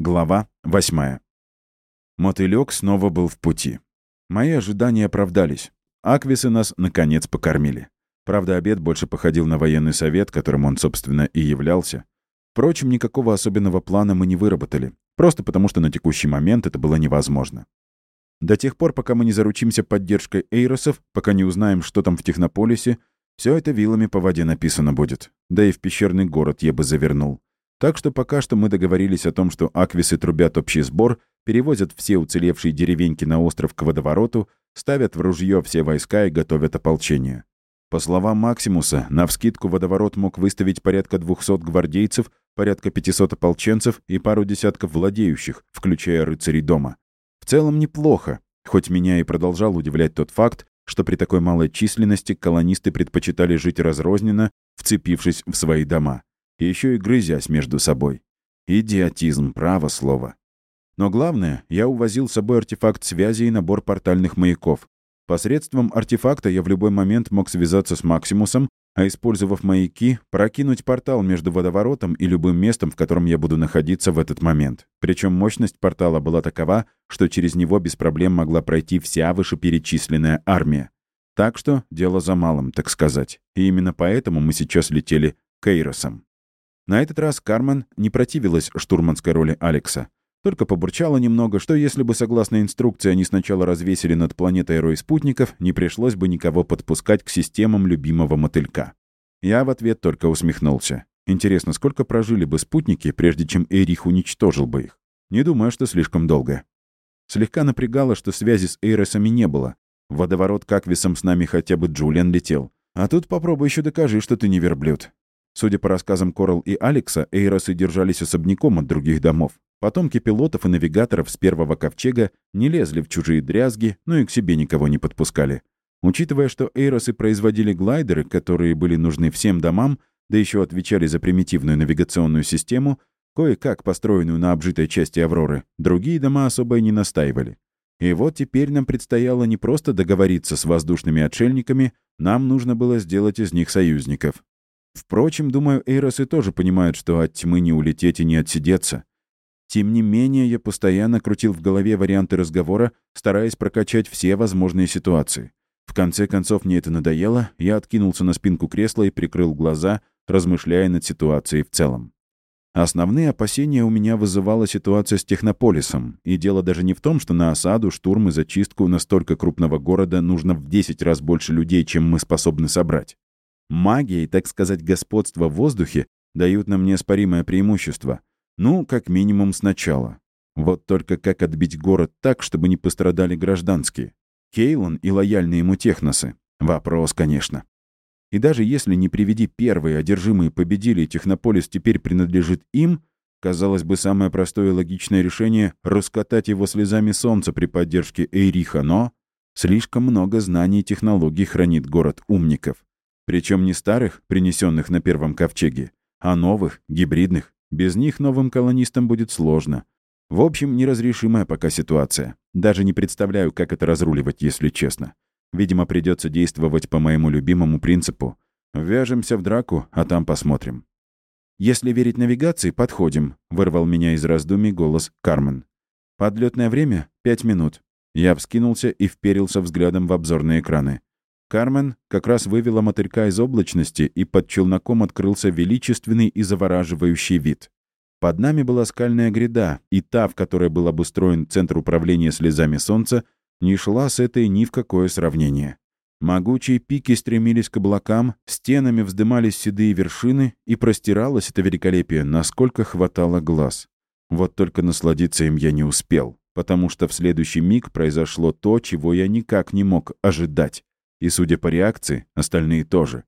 Глава 8. Мотылёк снова был в пути. Мои ожидания оправдались. Аквисы нас, наконец, покормили. Правда, обед больше походил на военный совет, которым он, собственно, и являлся. Впрочем, никакого особенного плана мы не выработали. Просто потому, что на текущий момент это было невозможно. До тех пор, пока мы не заручимся поддержкой эйросов, пока не узнаем, что там в Технополисе, все это вилами по воде написано будет. Да и в пещерный город я бы завернул. Так что пока что мы договорились о том, что аквисы трубят общий сбор, перевозят все уцелевшие деревеньки на остров к водовороту, ставят в ружье все войска и готовят ополчение. По словам Максимуса, навскидку водоворот мог выставить порядка 200 гвардейцев, порядка 500 ополченцев и пару десятков владеющих, включая рыцарей дома целом неплохо, хоть меня и продолжал удивлять тот факт, что при такой малой численности колонисты предпочитали жить разрозненно, вцепившись в свои дома, еще и грызясь между собой. Идиотизм, право слово. Но главное, я увозил с собой артефакт связи и набор портальных маяков. Посредством артефакта я в любой момент мог связаться с Максимусом а использовав маяки, прокинуть портал между водоворотом и любым местом, в котором я буду находиться в этот момент. Причем мощность портала была такова, что через него без проблем могла пройти вся вышеперечисленная армия. Так что дело за малым, так сказать. И именно поэтому мы сейчас летели к Эйросам. На этот раз Кармен не противилась штурманской роли Алекса. Только побурчала немного, что если бы, согласно инструкции, они сначала развесили над планетой рой спутников, не пришлось бы никого подпускать к системам любимого мотылька. Я в ответ только усмехнулся. Интересно, сколько прожили бы спутники, прежде чем Эрих уничтожил бы их? Не думаю, что слишком долго. Слегка напрягало, что связи с Эйросами не было. Водоворот к Аквисам с нами хотя бы Джулиан летел. А тут попробуй еще докажи, что ты не верблюд. Судя по рассказам Корал и Алекса, Эйросы держались особняком от других домов. Потомки пилотов и навигаторов с первого ковчега не лезли в чужие дрязги, но и к себе никого не подпускали. Учитывая, что Эйросы производили глайдеры, которые были нужны всем домам, да еще отвечали за примитивную навигационную систему, кое-как построенную на обжитой части Авроры, другие дома особо и не настаивали. И вот теперь нам предстояло не просто договориться с воздушными отшельниками, нам нужно было сделать из них союзников. Впрочем, думаю, Эйросы тоже понимают, что от тьмы не улететь и не отсидеться. Тем не менее, я постоянно крутил в голове варианты разговора, стараясь прокачать все возможные ситуации. В конце концов, мне это надоело, я откинулся на спинку кресла и прикрыл глаза, размышляя над ситуацией в целом. Основные опасения у меня вызывала ситуация с Технополисом, и дело даже не в том, что на осаду, штурм и зачистку настолько крупного города нужно в 10 раз больше людей, чем мы способны собрать. Магия и, так сказать, господство в воздухе дают нам неоспоримое преимущество, ну, как минимум сначала. Вот только как отбить город так, чтобы не пострадали гражданские? Кейлон и лояльные ему техносы? Вопрос, конечно. И даже если не приведи первые одержимые победили, Технополис теперь принадлежит им, казалось бы, самое простое и логичное решение — раскатать его слезами солнца при поддержке Эйриха, но слишком много знаний и технологий хранит город умников. Причем не старых, принесенных на первом ковчеге, а новых, гибридных, без них новым колонистам будет сложно. В общем, неразрешимая пока ситуация. Даже не представляю, как это разруливать, если честно. Видимо, придется действовать по моему любимому принципу. Вяжемся в драку, а там посмотрим. «Если верить навигации, подходим», — вырвал меня из раздумий голос Кармен. «Подлетное время — пять минут». Я вскинулся и вперился взглядом в обзорные экраны. Кармен как раз вывела мотылька из облачности, и под челноком открылся величественный и завораживающий вид. Под нами была скальная гряда, и та, в которой был обустроен Центр управления слезами Солнца, не шла с этой ни в какое сравнение. Могучие пики стремились к облакам, стенами вздымались седые вершины, и простиралось это великолепие, насколько хватало глаз. Вот только насладиться им я не успел, потому что в следующий миг произошло то, чего я никак не мог ожидать. И, судя по реакции, остальные тоже.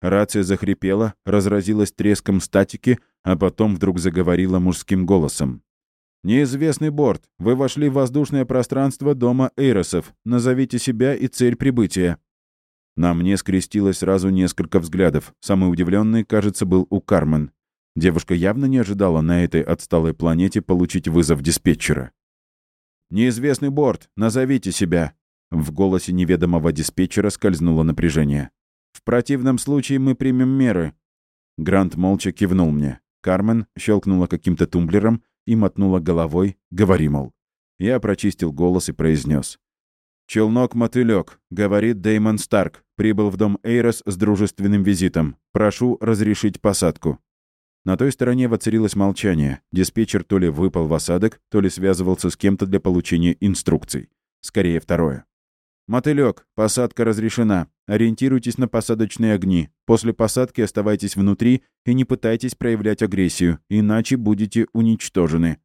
Рация захрипела, разразилась треском статики, а потом вдруг заговорила мужским голосом. «Неизвестный борт. Вы вошли в воздушное пространство дома Эйросов. Назовите себя и цель прибытия». На мне скрестилось сразу несколько взглядов. Самый удивленный, кажется, был у Кармен. Девушка явно не ожидала на этой отсталой планете получить вызов диспетчера. «Неизвестный борт. Назовите себя», в голосе неведомого диспетчера скользнуло напряжение. «В противном случае мы примем меры». Грант молча кивнул мне. Кармен щелкнула каким-то тумблером, и мотнула головой, говори, мол. Я прочистил голос и произнес. «Челнок-мотылек», — говорит Деймон Старк, прибыл в дом Эйрос с дружественным визитом. Прошу разрешить посадку. На той стороне воцарилось молчание. Диспетчер то ли выпал в осадок, то ли связывался с кем-то для получения инструкций. Скорее, второе. «Мотылёк, посадка разрешена. Ориентируйтесь на посадочные огни. После посадки оставайтесь внутри и не пытайтесь проявлять агрессию, иначе будете уничтожены».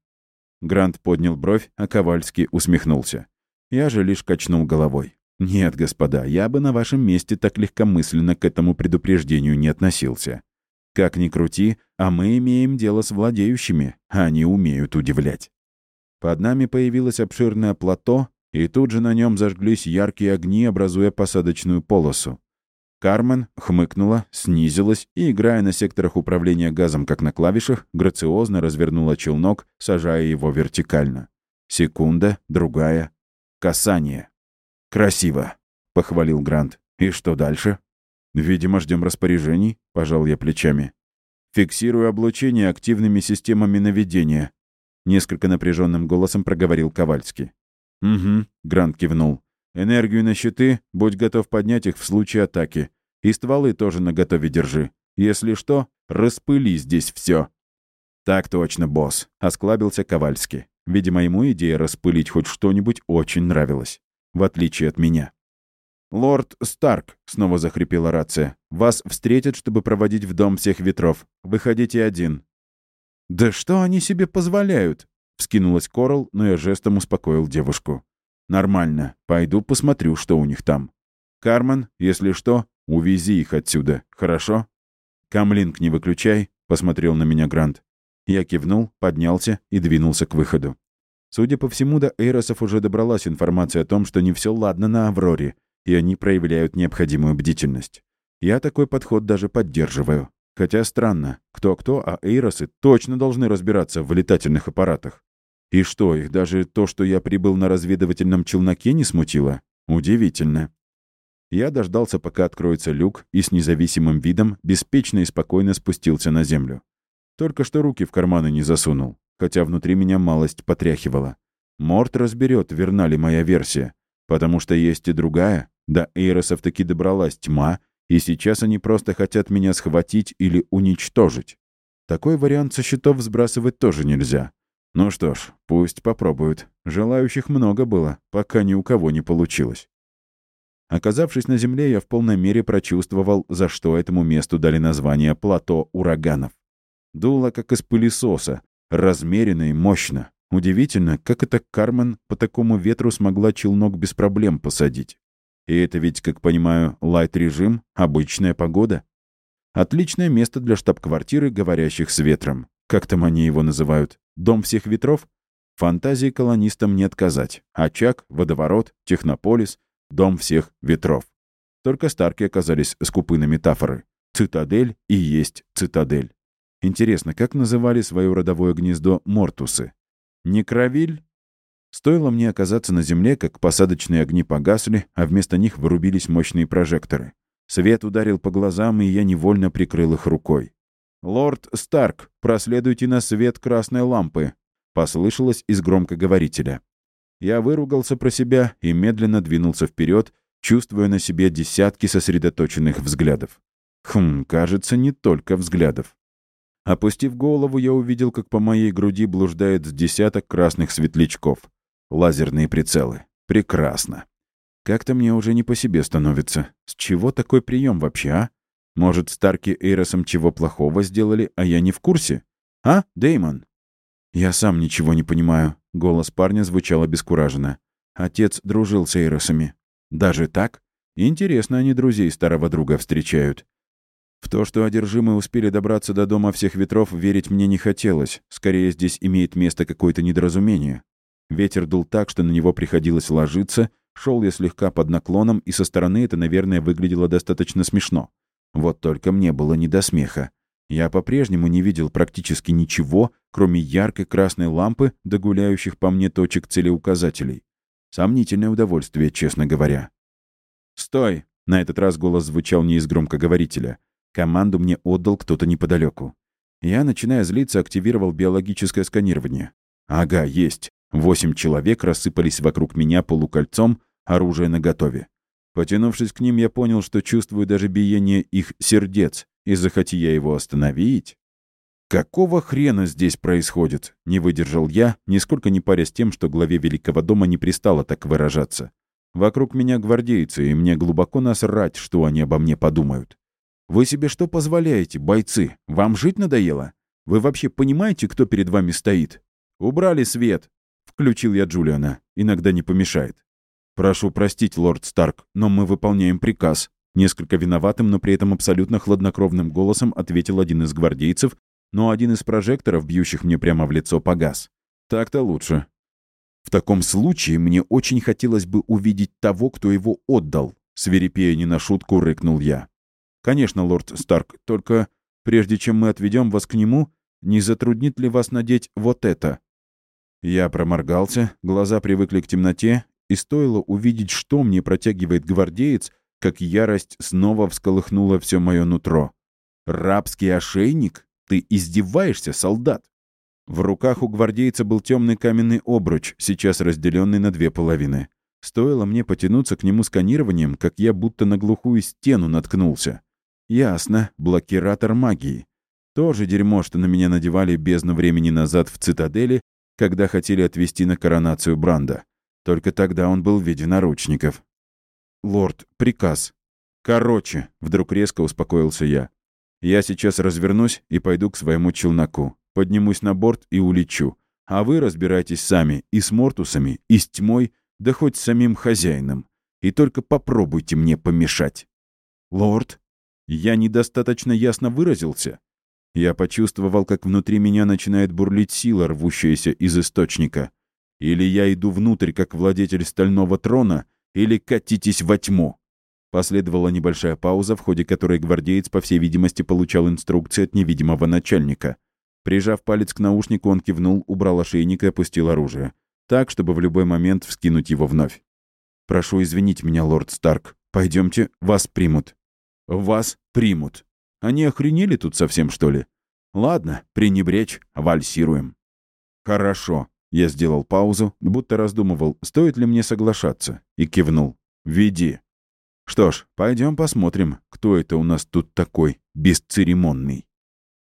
Грант поднял бровь, а Ковальский усмехнулся. Я же лишь качнул головой. «Нет, господа, я бы на вашем месте так легкомысленно к этому предупреждению не относился. Как ни крути, а мы имеем дело с владеющими, они умеют удивлять». Под нами появилось обширное плато, и тут же на нем зажглись яркие огни, образуя посадочную полосу. Кармен хмыкнула, снизилась и, играя на секторах управления газом, как на клавишах, грациозно развернула челнок, сажая его вертикально. Секунда, другая. Касание. «Красиво», — похвалил Грант. «И что дальше?» «Видимо, ждем распоряжений», — пожал я плечами. «Фиксирую облучение активными системами наведения», — несколько напряженным голосом проговорил Ковальский. «Угу», — Грант кивнул. «Энергию на щиты, будь готов поднять их в случае атаки. И стволы тоже наготове держи. Если что, распыли здесь все. «Так точно, босс», — осклабился Ковальский. Видимо, ему идея распылить хоть что-нибудь очень нравилась. В отличие от меня. «Лорд Старк», — снова захрипела рация, — «вас встретят, чтобы проводить в дом всех ветров. Выходите один». «Да что они себе позволяют?» Вскинулась Корал, но я жестом успокоил девушку. «Нормально. Пойду посмотрю, что у них там. Кармен, если что, увези их отсюда, хорошо?» «Камлинг не выключай», — посмотрел на меня Грант. Я кивнул, поднялся и двинулся к выходу. Судя по всему, до Эйросов уже добралась информация о том, что не все ладно на Авроре, и они проявляют необходимую бдительность. Я такой подход даже поддерживаю. Хотя странно, кто-кто, а Эйросы точно должны разбираться в летательных аппаратах. И что, их даже то, что я прибыл на разведывательном челноке, не смутило? Удивительно. Я дождался, пока откроется люк, и с независимым видом беспечно и спокойно спустился на землю. Только что руки в карманы не засунул, хотя внутри меня малость потряхивала. Морт разберет, верна ли моя версия. Потому что есть и другая. До Эйросов таки добралась тьма, и сейчас они просто хотят меня схватить или уничтожить. Такой вариант со счетов сбрасывать тоже нельзя. Ну что ж, пусть попробуют. Желающих много было, пока ни у кого не получилось. Оказавшись на земле, я в полной мере прочувствовал, за что этому месту дали название «плато ураганов». Дуло, как из пылесоса, размеренно и мощно. Удивительно, как это Кармен по такому ветру смогла челнок без проблем посадить. И это ведь, как понимаю, лайт-режим, обычная погода. Отличное место для штаб-квартиры говорящих с ветром. Как там они его называют? Дом всех ветров? Фантазии колонистам не отказать. Очаг, водоворот, технополис, дом всех ветров. Только Старки оказались скупы на метафоры. Цитадель и есть цитадель. Интересно, как называли свое родовое гнездо Мортусы? Некровиль? Стоило мне оказаться на земле, как посадочные огни погасли, а вместо них вырубились мощные прожекторы. Свет ударил по глазам, и я невольно прикрыл их рукой. «Лорд Старк, проследуйте на свет красной лампы», — послышалось из громкоговорителя. Я выругался про себя и медленно двинулся вперед, чувствуя на себе десятки сосредоточенных взглядов. Хм, кажется, не только взглядов. Опустив голову, я увидел, как по моей груди блуждает десяток красных светлячков. Лазерные прицелы. Прекрасно. Как-то мне уже не по себе становится. С чего такой прием вообще, а? Может, Старки Эйросом чего плохого сделали, а я не в курсе? А, Деймон? Я сам ничего не понимаю. Голос парня звучал обескураженно. Отец дружил с Эйросами. Даже так? Интересно, они друзей старого друга встречают. В то, что одержимые успели добраться до дома всех ветров, верить мне не хотелось. Скорее, здесь имеет место какое-то недоразумение. Ветер дул так, что на него приходилось ложиться, шел я слегка под наклоном, и со стороны это, наверное, выглядело достаточно смешно. Вот только мне было не до смеха. Я по-прежнему не видел практически ничего, кроме яркой красной лампы до гуляющих по мне точек целеуказателей. Сомнительное удовольствие, честно говоря. «Стой!» — на этот раз голос звучал не из громкоговорителя. Команду мне отдал кто-то неподалеку. Я, начиная злиться, активировал биологическое сканирование. Ага, есть. Восемь человек рассыпались вокруг меня полукольцом, оружие наготове. Потянувшись к ним, я понял, что чувствую даже биение их сердец, и захоти я его остановить... «Какого хрена здесь происходит?» — не выдержал я, нисколько не парясь тем, что главе Великого дома не пристало так выражаться. «Вокруг меня гвардейцы, и мне глубоко насрать, что они обо мне подумают. Вы себе что позволяете, бойцы? Вам жить надоело? Вы вообще понимаете, кто перед вами стоит? Убрали свет!» — включил я Джулиана. «Иногда не помешает». «Прошу простить, лорд Старк, но мы выполняем приказ», Несколько виноватым, но при этом абсолютно хладнокровным голосом ответил один из гвардейцев, но один из прожекторов, бьющих мне прямо в лицо, погас. Так-то лучше. В таком случае мне очень хотелось бы увидеть того, кто его отдал, свирепея не на шутку рыкнул я. Конечно, лорд Старк, только прежде чем мы отведем вас к нему, не затруднит ли вас надеть вот это? Я проморгался, глаза привыкли к темноте, и стоило увидеть, что мне протягивает гвардеец, как ярость снова всколыхнула все мое нутро. «Рабский ошейник? Ты издеваешься, солдат?» В руках у гвардейца был темный каменный обруч, сейчас разделенный на две половины. Стоило мне потянуться к нему сканированием, как я будто на глухую стену наткнулся. Ясно, блокиратор магии. Тоже дерьмо, что на меня надевали бездну времени назад в цитадели, когда хотели отвезти на коронацию Бранда. Только тогда он был в виде наручников. «Лорд, приказ». «Короче», — вдруг резко успокоился я. «Я сейчас развернусь и пойду к своему челноку. Поднимусь на борт и улечу. А вы разбирайтесь сами и с Мортусами, и с тьмой, да хоть с самим хозяином. И только попробуйте мне помешать». «Лорд, я недостаточно ясно выразился». Я почувствовал, как внутри меня начинает бурлить сила, рвущаяся из источника. Или я иду внутрь, как владетель стального трона — или катитесь во тьму». Последовала небольшая пауза, в ходе которой гвардеец, по всей видимости, получал инструкции от невидимого начальника. Прижав палец к наушнику, он кивнул, убрал ошейник и опустил оружие. Так, чтобы в любой момент вскинуть его вновь. «Прошу извинить меня, лорд Старк. Пойдемте, вас примут». «Вас примут. Они охренели тут совсем, что ли? Ладно, пренебречь, вальсируем». «Хорошо», я сделал паузу, будто раздумывал, стоит ли мне соглашаться, и кивнул. «Веди». Что ж, пойдем посмотрим, кто это у нас тут такой бесцеремонный.